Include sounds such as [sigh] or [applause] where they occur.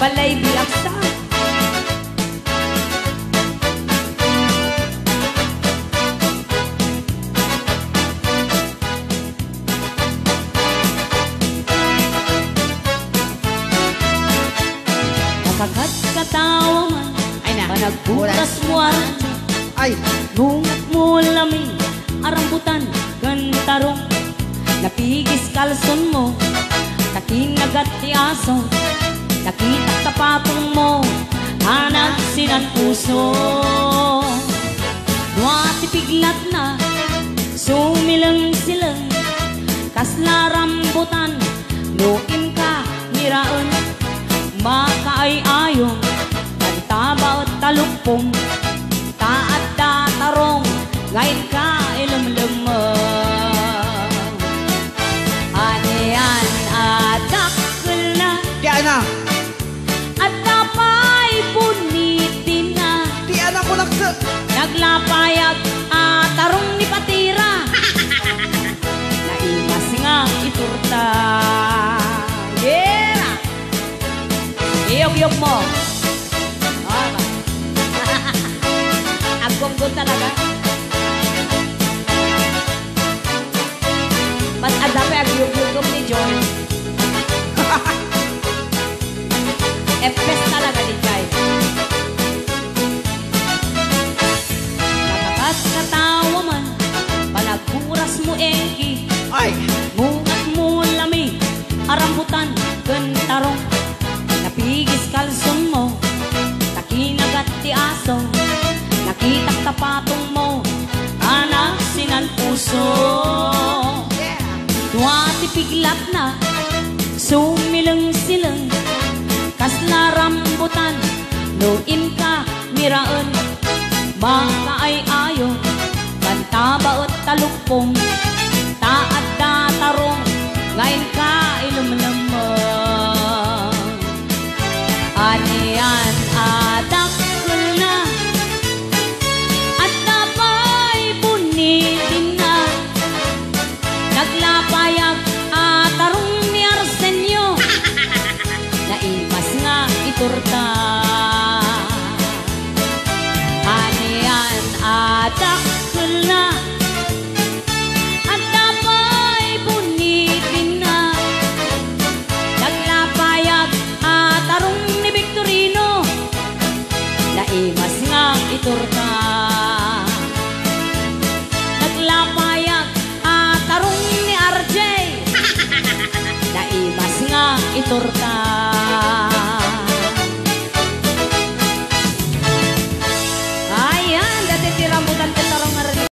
balay biaksa. Nakakat katawa man, Ay na. panagbutas mo aran, Ay, Bungat mo lamig, arambutan, gantarong Napigis kalson mo, takinagat ti aso Nakita Duwati piglat na, sumilang silang Kasla rambutan, nuin ka, niraon. Makaay ayong, kantaba o talupong? Taat datarong, ngayon Iyog-iyog mo. Ah, [laughs] Aggonggol talaga Mas adape ang yug-yugom ni John. [laughs] Epes talaga ni Jai Nakakas katawa man Panagkuras mo engki. Ay, Mungat mo lami. Arambutan, gantarong Napigis kalson mo. Takinagat ti aso. Nakitak tapatong mo. Anak sinan puso. Yeah. Duwati piglat na. Sumilang silang Kasla rambutan Nuin ka miraan Baka ay ayo. Kanta baot talupong torta.